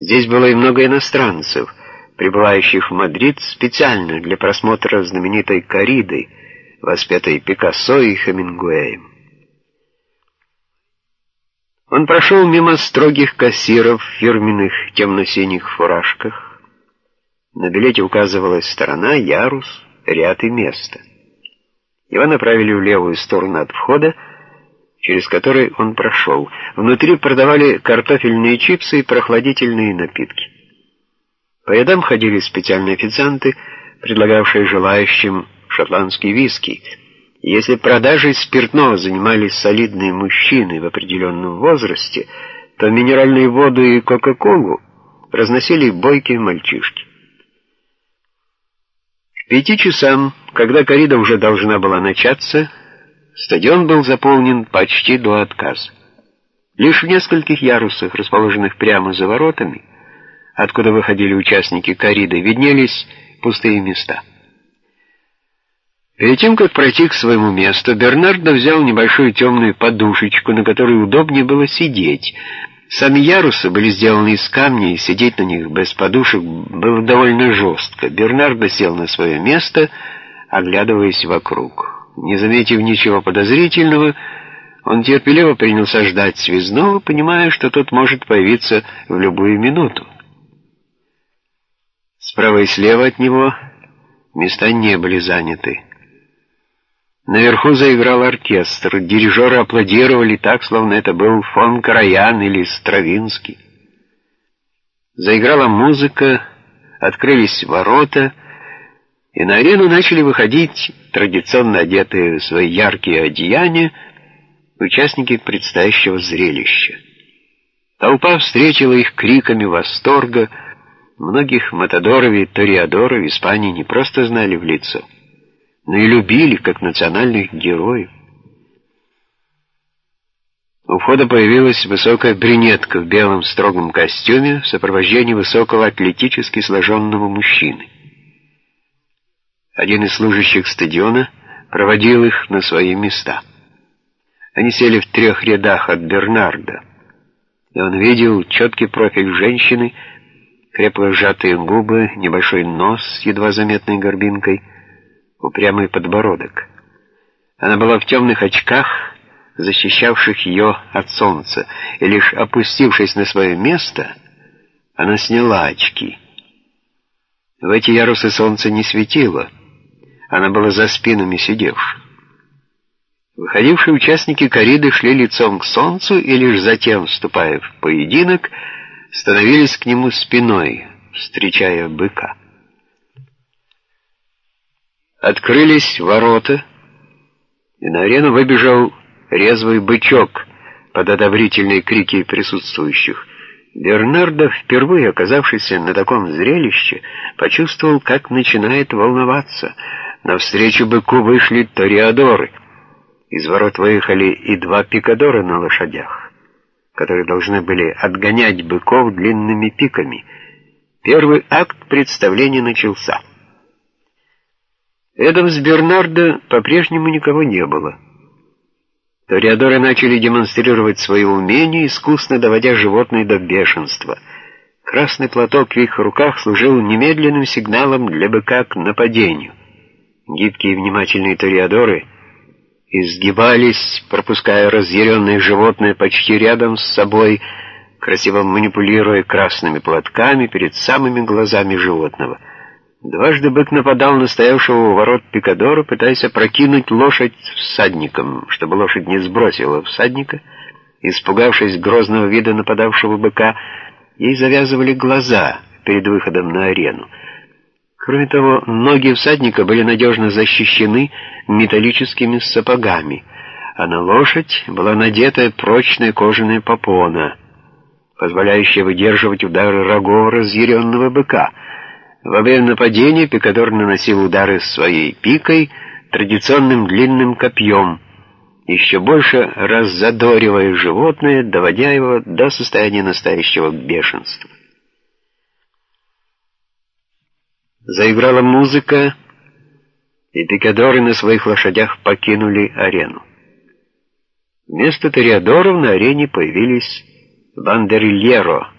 Здесь было и много иностранцев, прибывающих в Мадрид специально для просмотра знаменитой кориды, воспетой Пикассо и Хемингуэем. Он прошел мимо строгих кассиров в фирменных темно-синих фуражках. На билете указывалась сторона, ярус, ряд и место. Его направили в левую сторону от входа, через который он прошел. Внутри продавали картофельные чипсы и прохладительные напитки. По едам ходили специальные официанты, предлагавшие желающим шотландский виски. Если продажей спиртного занимались солидные мужчины в определенном возрасте, то минеральные воды и кока-колу разносили бойкие мальчишки. К пяти часам, когда коррида уже должна была начаться, Стадион был заполнен почти до отказа. Лишь в нескольких ярусах, расположенных прямо за воротами, откуда выходили участники корриды, виднелись пустые места. Перед тем, как пройти к своему месту, Бернардо взял небольшую темную подушечку, на которой удобнее было сидеть. Сами ярусы были сделаны из камня, и сидеть на них без подушек было довольно жестко. Бернардо сел на свое место, оглядываясь вокруг. Не заметив ничего подозрительного, он терпеливо принялся ждать связного, понимая, что тот может появиться в любую минуту. Справа и слева от него места не были заняты. Наверху заиграл оркестр, дирижеры аплодировали так, словно это был фон Караян или Стравинский. Заиграла музыка, открылись ворота — и на арену начали выходить, традиционно одетые в свои яркие одеяния, участники предстоящего зрелища. Толпа встретила их криками восторга, многих матадоров и ториадоров в Испании не просто знали в лицо, но и любили как национальных героев. У входа появилась высокая брюнетка в белом строгом костюме в сопровождении высокого атлетически сложенного мужчины. Один из служащих стадиона проводил их на свои места. Они сели в трех рядах от Бернарда, и он видел четкий профиль женщины, крепко сжатые губы, небольшой нос с едва заметной горбинкой, упрямый подбородок. Она была в темных очках, защищавших ее от солнца, и лишь опустившись на свое место, она сняла очки. В эти ярусы солнце не светило — она была за спинами сидевших. Выходившие участники кориды шли лицом к солнцу и лишь затем, вступая в поединок, становились к нему спиной, встречая быка. Открылись ворота, и на арену выбежал резвый бычок под одобрительные крики присутствующих. Бернардо, впервые оказавшийся на таком зрелище, почувствовал, как начинает волноваться — Навстречу быку вышли ториадоры. Из ворот выехали и два пикадора на лошадях, которые должны были отгонять быков длинными пиками. Первый акт представления начался. Рядом с Бернардо по-прежнему никого не было. Ториадоры начали демонстрировать свое умение, искусно доводя животное до бешенства. Красный платок в их руках служил немедленным сигналом для быка к нападению — Гибкие и внимательные ториадоры изгибались, пропуская разъяренное животное почти рядом с собой, красиво манипулируя красными платками перед самыми глазами животного. Дважды бык нападал на стоявшего у ворот пикадора, пытаясь опрокинуть лошадь всадником, чтобы лошадь не сбросила всадника. Испугавшись грозного вида нападавшего быка, ей завязывали глаза перед выходом на арену. Кроме того, ноги всадника были надежно защищены металлическими сапогами, а на лошадь была надета прочная кожаная попона, позволяющая выдерживать удары рогов разъяренного быка. Во время нападения пикадор наносил удары своей пикой, традиционным длинным копьем, еще больше раззадоривая животное, доводя его до состояния настоящего бешенства. Заиграла музыка, и пикадоры на своих лошадях покинули арену. Вместо ториадоров на арене появились бандерильеро —